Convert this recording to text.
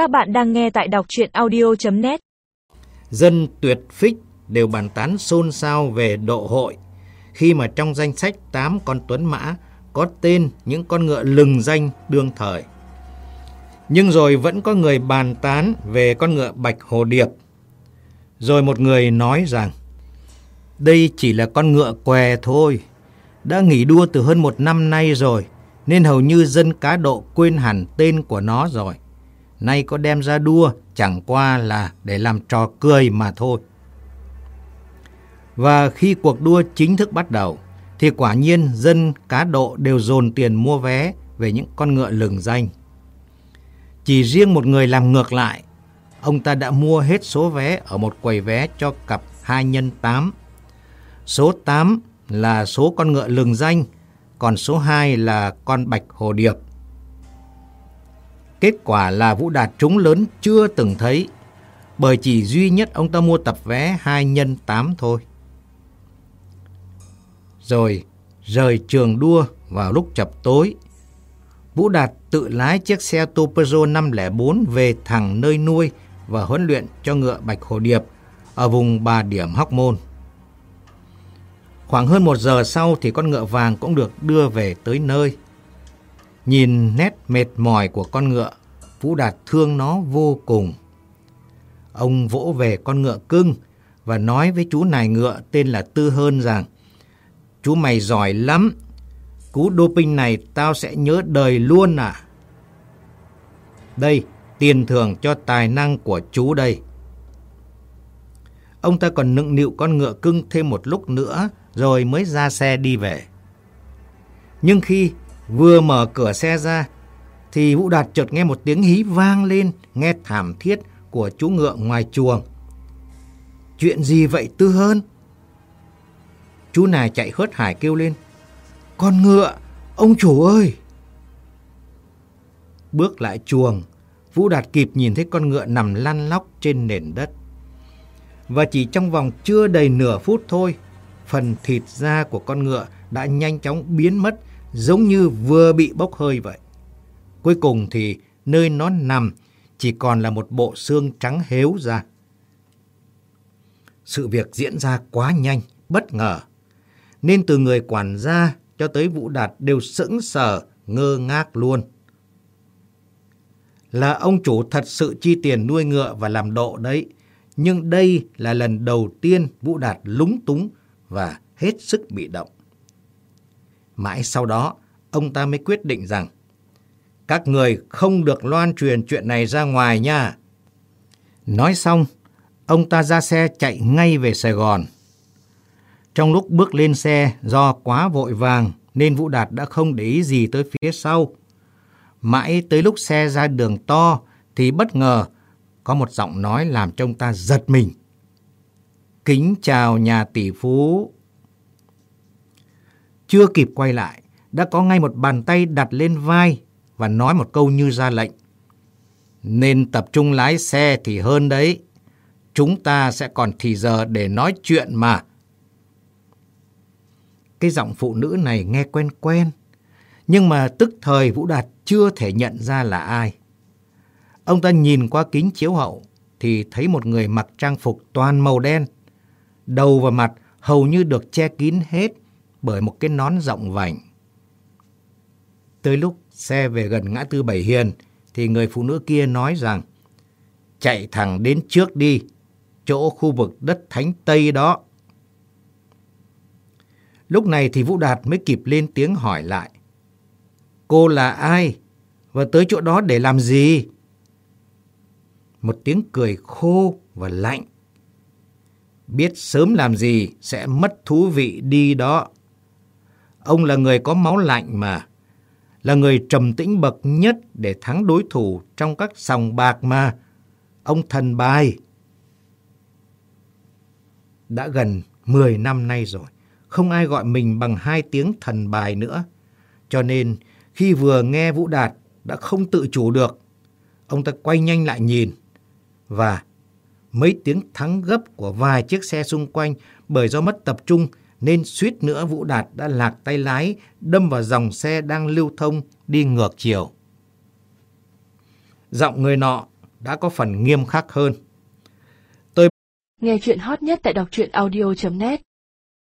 Các bạn đang nghe tại đọc chuyện audio.net Dân tuyệt phích đều bàn tán xôn xao về độ hội khi mà trong danh sách 8 con tuấn mã có tên những con ngựa lừng danh đương thời. Nhưng rồi vẫn có người bàn tán về con ngựa bạch hồ điệp. Rồi một người nói rằng đây chỉ là con ngựa què thôi. Đã nghỉ đua từ hơn một năm nay rồi, nên hầu như dân cá độ quên hẳn tên của nó rồi. Nay có đem ra đua chẳng qua là để làm trò cười mà thôi. Và khi cuộc đua chính thức bắt đầu, thì quả nhiên dân cá độ đều dồn tiền mua vé về những con ngựa lừng danh. Chỉ riêng một người làm ngược lại, ông ta đã mua hết số vé ở một quầy vé cho cặp 2 nhân 8. Số 8 là số con ngựa lừng danh, còn số 2 là con bạch hồ điệp. Kết quả là Vũ Đạt trúng lớn chưa từng thấy, bởi chỉ duy nhất ông ta mua tập vé 2 nhân 8 thôi. Rồi rời trường đua vào lúc chập tối, Vũ Đạt tự lái chiếc xe Topezo 504 về thẳng nơi nuôi và huấn luyện cho ngựa Bạch Hồ Điệp ở vùng Bà Điểm Hóc Môn. Khoảng hơn một giờ sau thì con ngựa vàng cũng được đưa về tới nơi. Nhìn nét mệt mỏi của con ngựa, Vũ Đạt thương nó vô cùng. Ông vỗ về con ngựa cưng và nói với chú nài ngựa tên là Tư Hơn rằng Chú mày giỏi lắm, cú doping này tao sẽ nhớ đời luôn à. Đây, tiền thưởng cho tài năng của chú đây. Ông ta còn nựng nịu con ngựa cưng thêm một lúc nữa rồi mới ra xe đi về. Nhưng khi vừa mở cửa xe ra thì Vũ Đạt chợt nghe một tiếng hí vang lên nghe thảm thiết của chú ngựa ngoài chuồng. Chuyện gì vậy Tư Hơn? Chú này chạy hớt hải kêu lên. Con ngựa, ông chủ ơi! Bước lại chuồng, Vũ Đạt kịp nhìn thấy con ngựa nằm lăn lóc trên nền đất. Và chỉ trong vòng chưa đầy nửa phút thôi, phần thịt da của con ngựa đã nhanh chóng biến mất giống như vừa bị bốc hơi vậy. Cuối cùng thì nơi nó nằm chỉ còn là một bộ xương trắng héo ra. Sự việc diễn ra quá nhanh, bất ngờ, nên từ người quản gia cho tới Vũ Đạt đều sững sờ, ngơ ngác luôn. Là ông chủ thật sự chi tiền nuôi ngựa và làm độ đấy, nhưng đây là lần đầu tiên Vũ Đạt lúng túng và hết sức bị động. Mãi sau đó, ông ta mới quyết định rằng các người không được loan truyền chuyện này ra ngoài nha. Nói xong, ông ta ra xe chạy ngay về Sài Gòn. Trong lúc bước lên xe do quá vội vàng nên Vũ Đạt đã không để ý gì tới phía sau. Mãi tới lúc xe ra đường to thì bất ngờ có một giọng nói làm cho ông ta giật mình. Kính chào nhà tỷ phú. Chưa kịp quay lại, đã có ngay một bàn tay đặt lên vai và nói một câu như ra lệnh. Nên tập trung lái xe thì hơn đấy. Chúng ta sẽ còn thì giờ để nói chuyện mà. Cái giọng phụ nữ này nghe quen quen. Nhưng mà tức thời Vũ Đạt chưa thể nhận ra là ai. Ông ta nhìn qua kính chiếu hậu thì thấy một người mặc trang phục toàn màu đen. Đầu và mặt hầu như được che kín hết bởi một cái nón rộng vành. Tới lúc xe về gần ngã tư Bảy Hiền thì người phụ nữ kia nói rằng chạy thẳng đến trước đi, chỗ khu vực đất Thánh Tây đó. Lúc này thì Vũ Đạt mới kịp lên tiếng hỏi lại. Cô là ai? Và tới chỗ đó để làm gì? Một tiếng cười khô và lạnh. Biết sớm làm gì sẽ mất thú vị đi đó. Ông là người có máu lạnh mà. Là người trầm tĩnh bậc nhất để thắng đối thủ trong các sòng bạc mà. Ông thần bài. Đã gần 10 năm nay rồi. Không ai gọi mình bằng hai tiếng thần bài nữa. Cho nên, khi vừa nghe Vũ Đạt, đã không tự chủ được. Ông ta quay nhanh lại nhìn. Và mấy tiếng thắng gấp của vài chiếc xe xung quanh bởi do mất tập trung nên suýt nữa Vũ Đạt đã lạc tay lái, đâm vào dòng xe đang lưu thông đi ngược chiều. Giọng người nọ đã có phần nghiêm khắc hơn. Tôi Nghe chuyện hot nhất tại đọc truyện audio.net